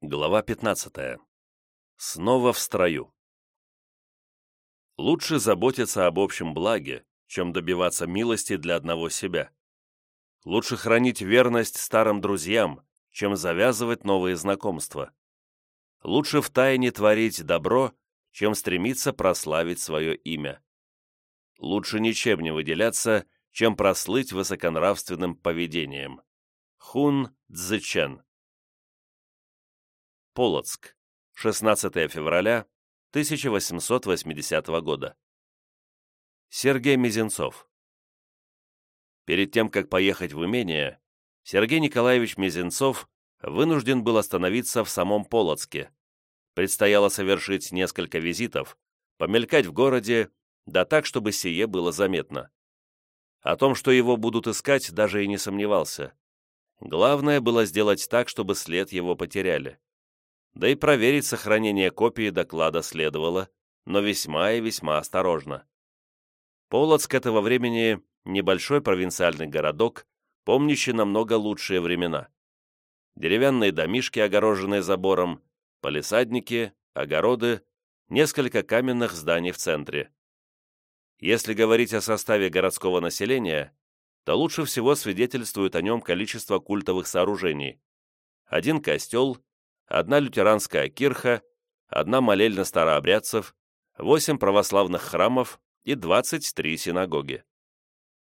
Глава 15. Снова в строю. Лучше заботиться об общем благе, чем добиваться милости для одного себя. Лучше хранить верность старым друзьям, чем завязывать новые знакомства. Лучше втайне творить добро, чем стремиться прославить свое имя. Лучше ничем не выделяться, чем прослыть высоконравственным поведением. Хун Цзычен Полоцк, 16 февраля 1880 года. Сергей Мизинцов Перед тем, как поехать в имение, Сергей Николаевич Мизинцов вынужден был остановиться в самом Полоцке. Предстояло совершить несколько визитов, помелькать в городе, да так, чтобы сие было заметно. О том, что его будут искать, даже и не сомневался. Главное было сделать так, чтобы след его потеряли да и проверить сохранение копии доклада следовало, но весьма и весьма осторожно. Полоцк этого времени – небольшой провинциальный городок, помнящий намного лучшие времена. Деревянные домишки, огороженные забором, палисадники, огороды, несколько каменных зданий в центре. Если говорить о составе городского населения, то лучше всего свидетельствует о нем количество культовых сооружений. Один костел, одна лютеранская кирха, одна молельня старообрядцев, восемь православных храмов и 23 синагоги.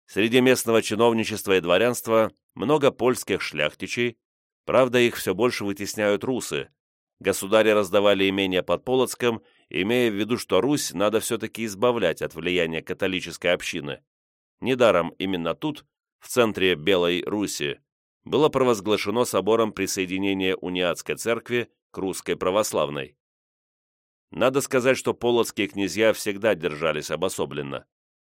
Среди местного чиновничества и дворянства много польских шляхтичей, правда, их все больше вытесняют русы. Государи раздавали имения под Полоцком, имея в виду, что Русь надо все-таки избавлять от влияния католической общины. Недаром именно тут, в центре Белой Руси, было провозглашено собором присоединение униатской церкви к русской православной. Надо сказать, что полоцкие князья всегда держались обособленно.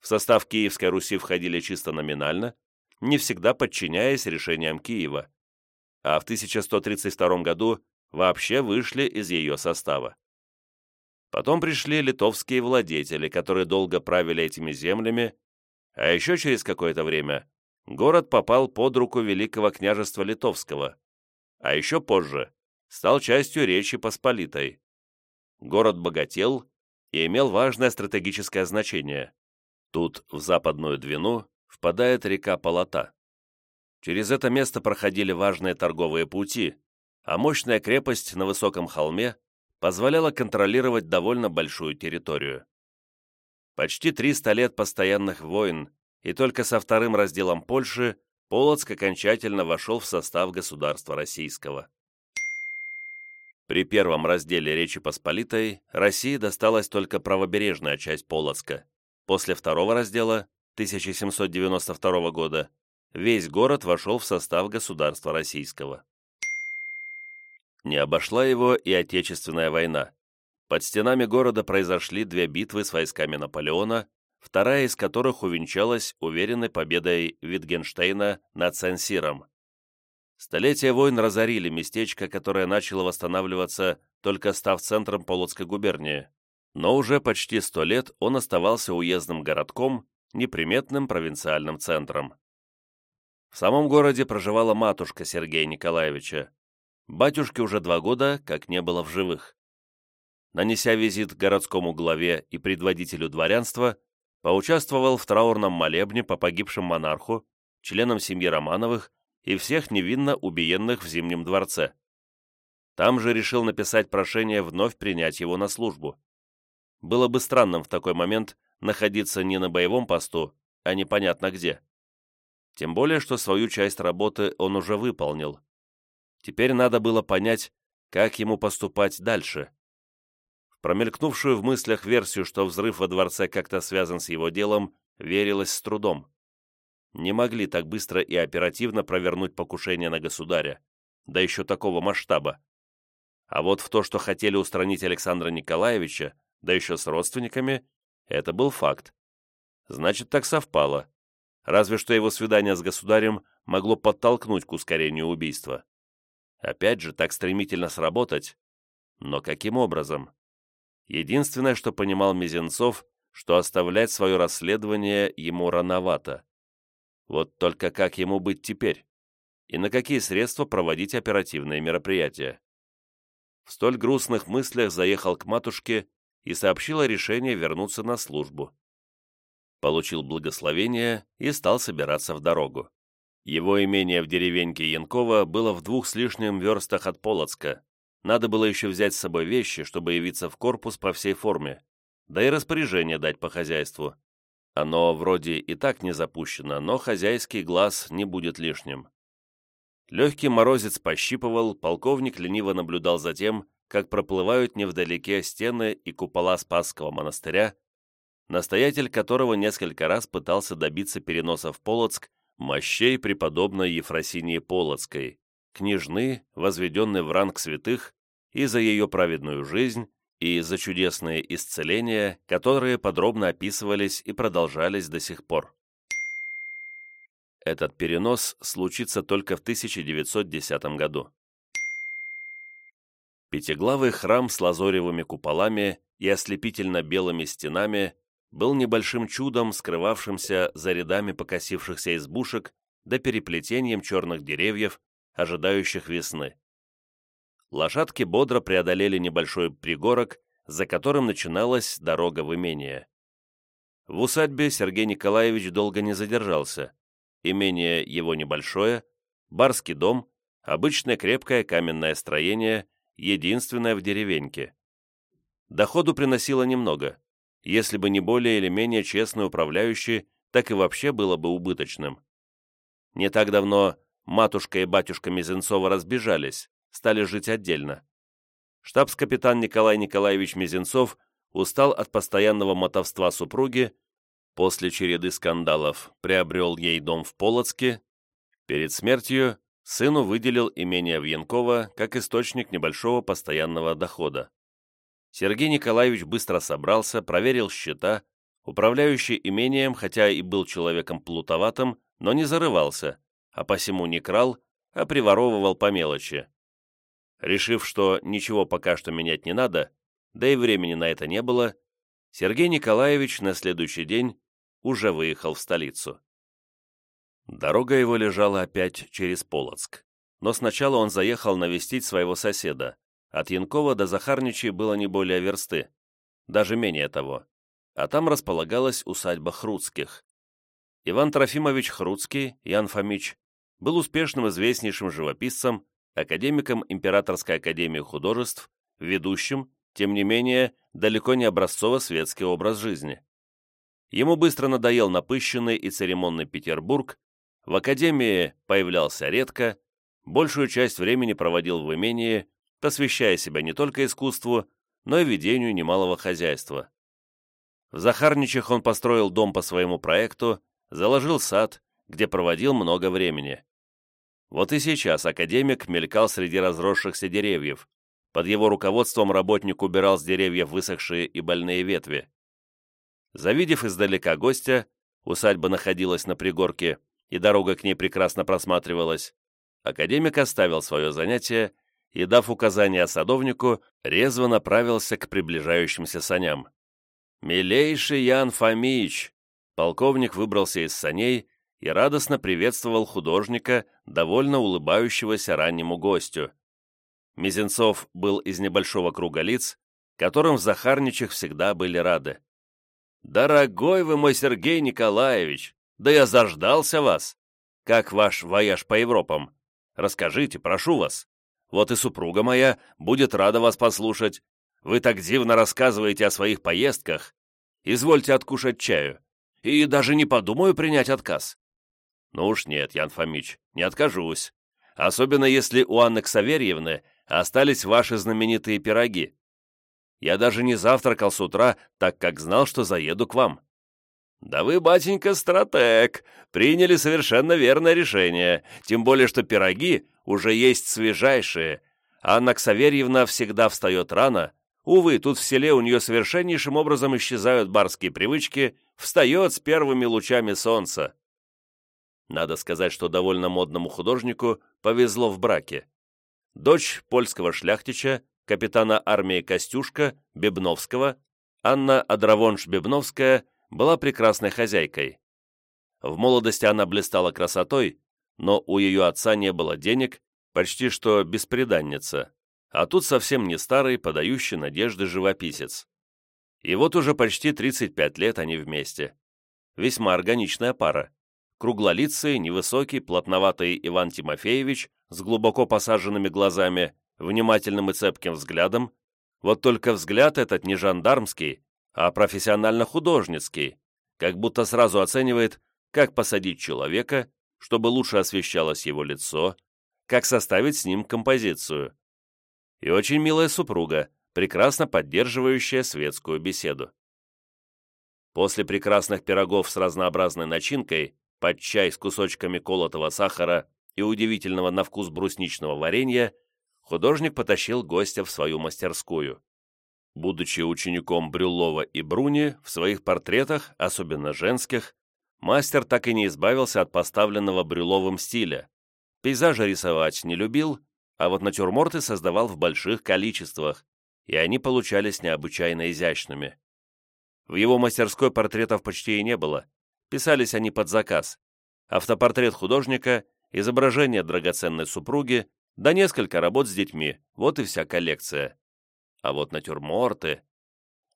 В состав Киевской Руси входили чисто номинально, не всегда подчиняясь решениям Киева, а в 1132 году вообще вышли из ее состава. Потом пришли литовские владетели, которые долго правили этими землями, а еще через какое-то время город попал под руку Великого княжества Литовского, а еще позже стал частью Речи Посполитой. Город богател и имел важное стратегическое значение. Тут, в западную Двину, впадает река Полота. Через это место проходили важные торговые пути, а мощная крепость на высоком холме позволяла контролировать довольно большую территорию. Почти 300 лет постоянных войн и только со вторым разделом Польши Полоцк окончательно вошел в состав государства российского. При первом разделе Речи Посполитой России досталась только правобережная часть Полоцка. После второго раздела 1792 года весь город вошел в состав государства российского. Не обошла его и Отечественная война. Под стенами города произошли две битвы с войсками Наполеона вторая из которых увенчалась уверенной победой Витгенштейна над Сен-Сиром. Столетия войн разорили местечко, которое начало восстанавливаться, только став центром Полоцкой губернии, но уже почти сто лет он оставался уездным городком, неприметным провинциальным центром. В самом городе проживала матушка Сергея Николаевича. Батюшке уже два года, как не было в живых. Нанеся визит городскому главе и предводителю дворянства, поучаствовал в траурном молебне по погибшему монарху, членам семьи Романовых и всех невинно убиенных в Зимнем дворце. Там же решил написать прошение вновь принять его на службу. Было бы странным в такой момент находиться не на боевом посту, а непонятно где. Тем более, что свою часть работы он уже выполнил. Теперь надо было понять, как ему поступать дальше промелькнувшую в мыслях версию, что взрыв во дворце как-то связан с его делом, верилось с трудом. Не могли так быстро и оперативно провернуть покушение на государя, да еще такого масштаба. А вот в то, что хотели устранить Александра Николаевича, да еще с родственниками, это был факт. Значит, так совпало. Разве что его свидание с государем могло подтолкнуть к ускорению убийства. Опять же, так стремительно сработать. Но каким образом? Единственное, что понимал Мизинцов, что оставлять свое расследование ему рановато. Вот только как ему быть теперь? И на какие средства проводить оперативные мероприятия? в столь грустных мыслях заехал к матушке и сообщил о решении вернуться на службу. Получил благословение и стал собираться в дорогу. Его имение в деревеньке Янкова было в двух с лишним верстах от Полоцка. Надо было еще взять с собой вещи, чтобы явиться в корпус по всей форме, да и распоряжение дать по хозяйству. Оно вроде и так не запущено, но хозяйский глаз не будет лишним. Легкий морозец пощипывал, полковник лениво наблюдал за тем, как проплывают невдалеке стены и купола Спасского монастыря, настоятель которого несколько раз пытался добиться переноса в Полоцк мощей преподобной Ефросинии Полоцкой, княжны, возведенной в ранг святых, и за ее праведную жизнь, и за чудесные исцеления, которые подробно описывались и продолжались до сих пор. Этот перенос случится только в 1910 году. Пятиглавый храм с лазоревыми куполами и ослепительно-белыми стенами был небольшим чудом, скрывавшимся за рядами покосившихся избушек да переплетением черных деревьев, ожидающих весны. Лошадки бодро преодолели небольшой пригорок, за которым начиналась дорога в имение. В усадьбе Сергей Николаевич долго не задержался. Имение его небольшое, барский дом, обычное крепкое каменное строение, единственное в деревеньке. Доходу приносило немного. Если бы не более или менее честный управляющий, так и вообще было бы убыточным. Не так давно матушка и батюшка Мизенцова разбежались, стали жить отдельно. Штабс-капитан Николай Николаевич Мизенцов устал от постоянного мотовства супруги, после череды скандалов приобрел ей дом в Полоцке, перед смертью сыну выделил имение в Янково как источник небольшого постоянного дохода. Сергей Николаевич быстро собрался, проверил счета, управляющий имением, хотя и был человеком плутоватым, но не зарывался, а посему не крал, а приворовывал по мелочи. Решив, что ничего пока что менять не надо, да и времени на это не было, Сергей Николаевич на следующий день уже выехал в столицу. Дорога его лежала опять через Полоцк, но сначала он заехал навестить своего соседа, от Янкова до Захарничи было не более версты, даже менее того, а там располагалась усадьба Хруцких. Иван Трофимович Хруцкий, Ян Фомич, был успешным известнейшим живописцем, академиком Императорской академии художеств, ведущим, тем не менее, далеко не образцово-светский образ жизни. Ему быстро надоел напыщенный и церемонный Петербург, в академии появлялся редко, большую часть времени проводил в имении, посвящая себя не только искусству, но и ведению немалого хозяйства. В Захарничах он построил дом по своему проекту, заложил сад, где проводил много времени. Вот и сейчас академик мелькал среди разросшихся деревьев. Под его руководством работник убирал с деревьев высохшие и больные ветви. Завидев издалека гостя, усадьба находилась на пригорке, и дорога к ней прекрасно просматривалась, академик оставил свое занятие и, дав указание садовнику, резво направился к приближающимся саням. «Милейший Ян Фомич!» Полковник выбрался из саней и радостно приветствовал художника, довольно улыбающегося раннему гостю. Мизинцов был из небольшого круга лиц, которым в Захарничах всегда были рады. «Дорогой вы мой Сергей Николаевич! Да я заждался вас! Как ваш вояж по Европам? Расскажите, прошу вас!» Вот и супруга моя будет рада вас послушать. Вы так дивно рассказываете о своих поездках. Извольте откушать чаю. И даже не подумаю принять отказ. Ну уж нет, Ян Фомич, не откажусь. Особенно если у Анны Ксаверьевны остались ваши знаменитые пироги. Я даже не завтракал с утра, так как знал, что заеду к вам. Да вы, батенька, стратег, приняли совершенно верное решение, тем более, что пироги уже есть свежайшие. Анна Ксаверьевна всегда встает рано. Увы, тут в селе у нее совершеннейшим образом исчезают барские привычки, встает с первыми лучами солнца. Надо сказать, что довольно модному художнику повезло в браке. Дочь польского шляхтича, капитана армии Костюшка, Бебновского, Анна Адравонш-Бебновская, была прекрасной хозяйкой. В молодости она блистала красотой, но у ее отца не было денег, почти что бесприданница. А тут совсем не старый, подающий надежды живописец. И вот уже почти 35 лет они вместе. Весьма органичная пара. Круглолицый, невысокий, плотноватый Иван Тимофеевич с глубоко посаженными глазами, внимательным и цепким взглядом. Вот только взгляд этот не жандармский, а профессионально-художницкий, как будто сразу оценивает, как посадить человека, чтобы лучше освещалось его лицо, как составить с ним композицию. И очень милая супруга, прекрасно поддерживающая светскую беседу. После прекрасных пирогов с разнообразной начинкой, под чай с кусочками колотого сахара и удивительного на вкус брусничного варенья, художник потащил гостя в свою мастерскую. Будучи учеником Брюллова и Бруни, в своих портретах, особенно женских, мастер так и не избавился от поставленного Брюловым стиля. Пейзажи рисовать не любил, а вот натюрморты создавал в больших количествах, и они получались необычайно изящными. В его мастерской портретов почти и не было, писались они под заказ. Автопортрет художника, изображение драгоценной супруги, да несколько работ с детьми, вот и вся коллекция. А вот натюрморты...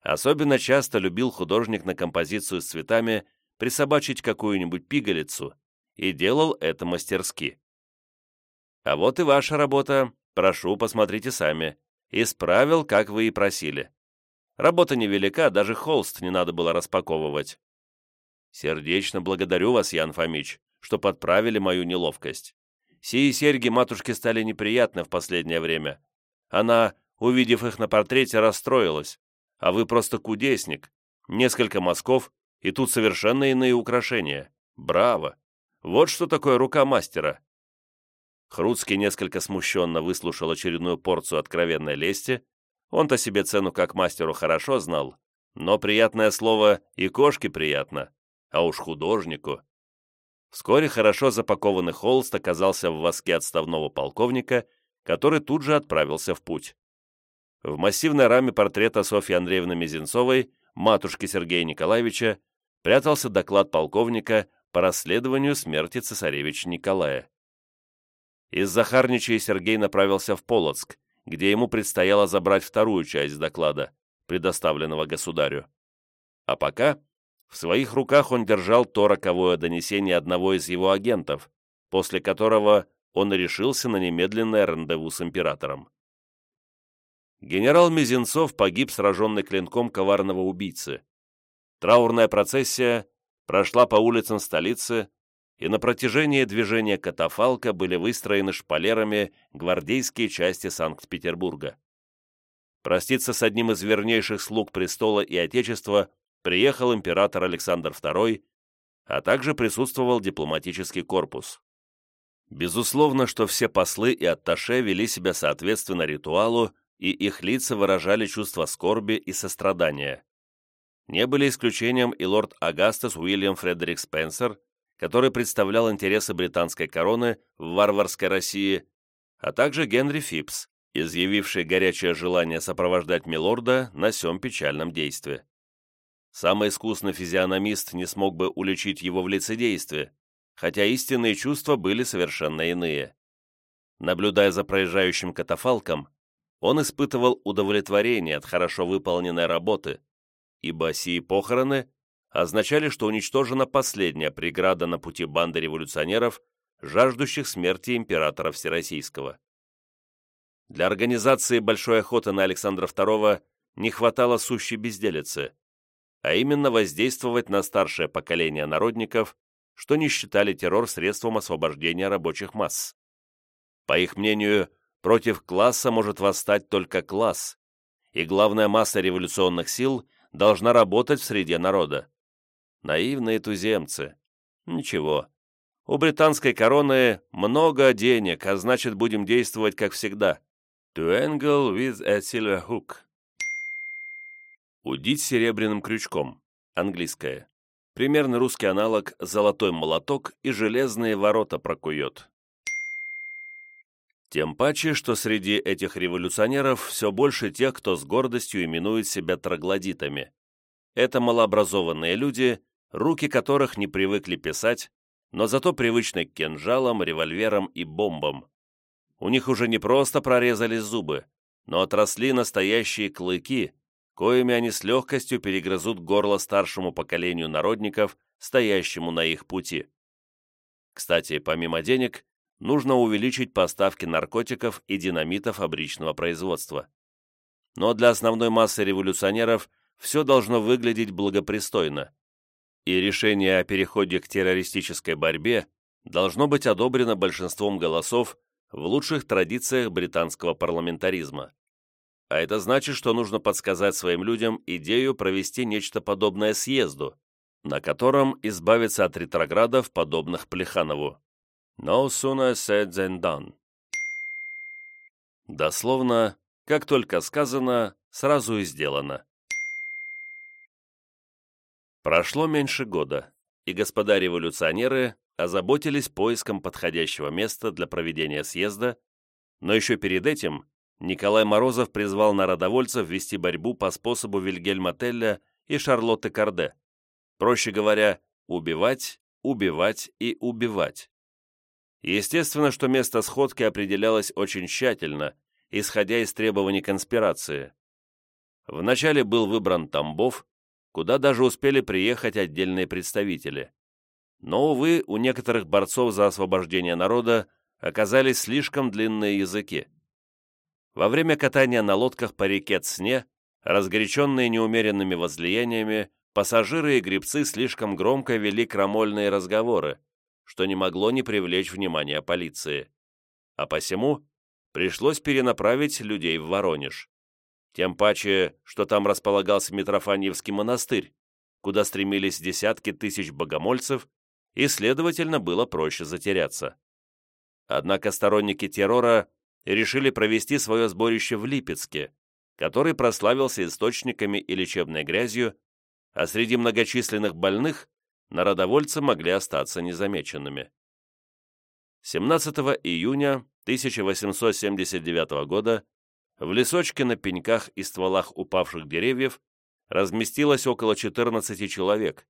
Особенно часто любил художник на композицию с цветами присобачить какую-нибудь пигалицу, и делал это мастерски. А вот и ваша работа, прошу, посмотрите сами. Исправил, как вы и просили. Работа невелика, даже холст не надо было распаковывать. Сердечно благодарю вас, Ян Фомич, что подправили мою неловкость. Сии серьги матушке стали неприятны в последнее время. Она, увидев их на портрете, расстроилась. А вы просто кудесник. Несколько мазков, и тут совершенно иные украшения. Браво! Вот что такое рука мастера. Хруцкий несколько смущенно выслушал очередную порцию откровенной лести. Он-то себе цену как мастеру хорошо знал, но приятное слово и кошке приятно, а уж художнику. Вскоре хорошо запакованный холст оказался в воске отставного полковника, который тут же отправился в путь. В массивной раме портрета Софьи Андреевны Мизинцовой, матушки Сергея Николаевича, прятался доклад полковника по расследованию смерти цесаревича Николая. Из Захарнича Сергей направился в Полоцк, где ему предстояло забрать вторую часть доклада, предоставленного государю. А пока в своих руках он держал то роковое донесение одного из его агентов, после которого он решился на немедленное рандеву с императором. Генерал Мизинцов погиб, сраженный клинком коварного убийцы. Траурная процессия прошла по улицам столицы, и на протяжении движения катафалка были выстроены шпалерами гвардейские части Санкт-Петербурга. Проститься с одним из вернейших слуг престола и Отечества приехал император Александр II, а также присутствовал дипломатический корпус. Безусловно, что все послы и атташе вели себя соответственно ритуалу, и их лица выражали чувство скорби и сострадания. Не были исключением и лорд Агастас Уильям Фредерик Спенсер, который представлял интересы британской короны в варварской России, а также Генри Фипс, изъявивший горячее желание сопровождать Милорда на сём печальном действии. Самый искусный физиономист не смог бы уличить его в лицедействе, хотя истинные чувства были совершенно иные. Наблюдая за проезжающим катафалком, он испытывал удовлетворение от хорошо выполненной работы, ибо сии похороны означали, что уничтожена последняя преграда на пути банды революционеров, жаждущих смерти императора Всероссийского. Для организации большой охоты на Александра II не хватало сущей безделицы, а именно воздействовать на старшее поколение народников, что не считали террор средством освобождения рабочих масс. По их мнению, против класса может восстать только класс, и главная масса революционных сил должна работать в среде народа. Наивные туземцы. Ничего. У британской короны много денег, а значит, будем действовать как всегда. To angle with a silver hook. Удить серебряным крючком. Английское. Примерно русский аналог «золотой молоток» и «железные ворота прокует». Тем паче, что среди этих революционеров все больше тех, кто с гордостью именует себя троглодитами. Это малообразованные люди, руки которых не привыкли писать, но зато привычны к кинжалам, револьверам и бомбам. У них уже не просто прорезались зубы, но отросли настоящие клыки, коими они с легкостью перегрызут горло старшему поколению народников, стоящему на их пути. Кстати, помимо денег, нужно увеличить поставки наркотиков и динамитов фабричного производства. Но для основной массы революционеров все должно выглядеть благопристойно, и решение о переходе к террористической борьбе должно быть одобрено большинством голосов в лучших традициях британского парламентаризма. А это значит, что нужно подсказать своим людям идею провести нечто подобное съезду, на котором избавиться от ретроградов, подобных Плеханову. No sooner said than done. Дословно, как только сказано, сразу и сделано. Прошло меньше года, и господа революционеры озаботились поиском подходящего места для проведения съезда, но еще перед этим Николай Морозов призвал народовольцев вести борьбу по способу Вильгельма Телля и Шарлотты Карде. Проще говоря, убивать, убивать и убивать. Естественно, что место сходки определялось очень тщательно, исходя из требований конспирации. Вначале был выбран Тамбов, куда даже успели приехать отдельные представители. Но, увы, у некоторых борцов за освобождение народа оказались слишком длинные языки. Во время катания на лодках по реке Цне, разгоряченные неумеренными возлияниями, пассажиры и гребцы слишком громко вели крамольные разговоры, что не могло не привлечь внимания полиции. А посему пришлось перенаправить людей в Воронеж. Тем паче, что там располагался Митрофаньевский монастырь, куда стремились десятки тысяч богомольцев, и, следовательно, было проще затеряться. Однако сторонники террора решили провести свое сборище в Липецке, который прославился источниками и лечебной грязью, а среди многочисленных больных народовольцы могли остаться незамеченными. 17 июня 1879 года в лесочке на пеньках и стволах упавших деревьев разместилось около 14 человек,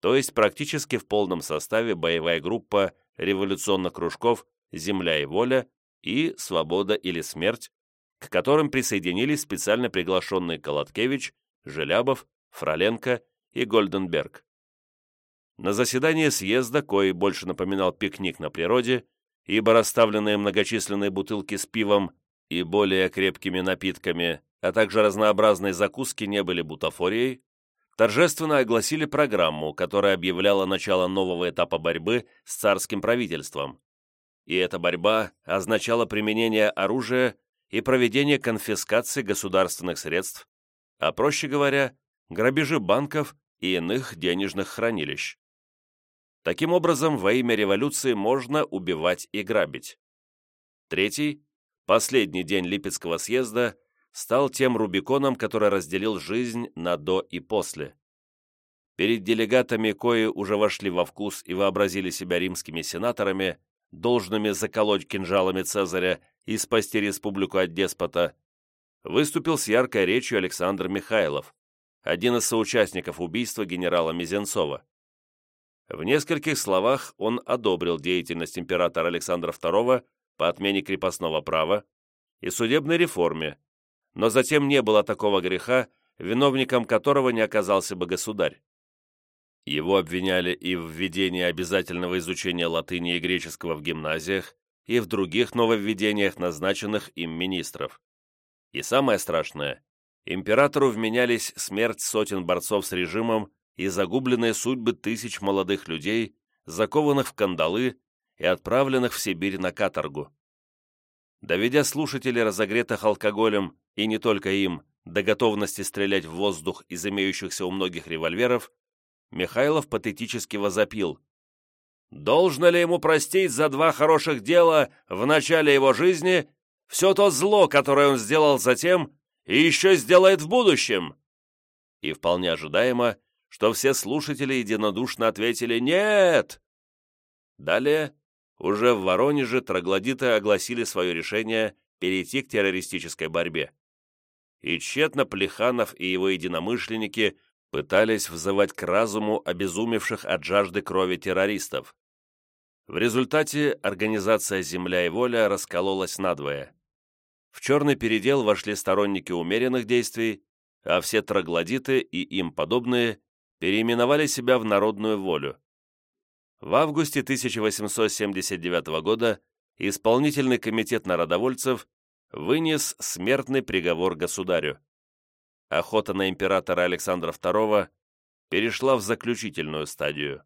то есть практически в полном составе боевая группа революционных кружков «Земля и воля» и «Свобода или смерть», к которым присоединились специально приглашенные Колоткевич, Желябов, Фроленко и Гольденберг. На заседании съезда, кое больше напоминал пикник на природе, ибо расставленные многочисленные бутылки с пивом и более крепкими напитками, а также разнообразные закуски не были бутафорией, торжественно огласили программу, которая объявляла начало нового этапа борьбы с царским правительством. И эта борьба означала применение оружия и проведение конфискации государственных средств, а проще говоря, грабежи банков и иных денежных хранилищ. Таким образом, во имя революции можно убивать и грабить. Третий, последний день Липецкого съезда, стал тем Рубиконом, который разделил жизнь на до и после. Перед делегатами, кои уже вошли во вкус и вообразили себя римскими сенаторами, должными заколоть кинжалами Цезаря и спасти республику от деспота, выступил с яркой речью Александр Михайлов, один из соучастников убийства генерала Мизенцова. В нескольких словах он одобрил деятельность императора Александра II по отмене крепостного права и судебной реформе, но затем не было такого греха, виновником которого не оказался бы государь. Его обвиняли и в введении обязательного изучения латыни и греческого в гимназиях, и в других нововведениях назначенных им министров. И самое страшное, императору вменялись смерть сотен борцов с режимом и загубленные судьбы тысяч молодых людей, закованных в кандалы и отправленных в Сибирь на каторгу. Доведя слушателей, разогретых алкоголем, и не только им, до готовности стрелять в воздух из имеющихся у многих револьверов, Михайлов патетически возопил. «Должно ли ему простить за два хороших дела в начале его жизни все то зло, которое он сделал затем и еще сделает в будущем?» И вполне ожидаемо, что все слушатели единодушно ответили «Нет!». Далее, уже в Воронеже троглодиты огласили свое решение перейти к террористической борьбе. И тщетно Плеханов и его единомышленники пытались взывать к разуму обезумевших от жажды крови террористов. В результате организация «Земля и воля» раскололась надвое. В черный передел вошли сторонники умеренных действий, а все троглодиты и им подобные переименовали себя в народную волю. В августе 1879 года исполнительный комитет народовольцев вынес смертный приговор государю. Охота на императора Александра II перешла в заключительную стадию.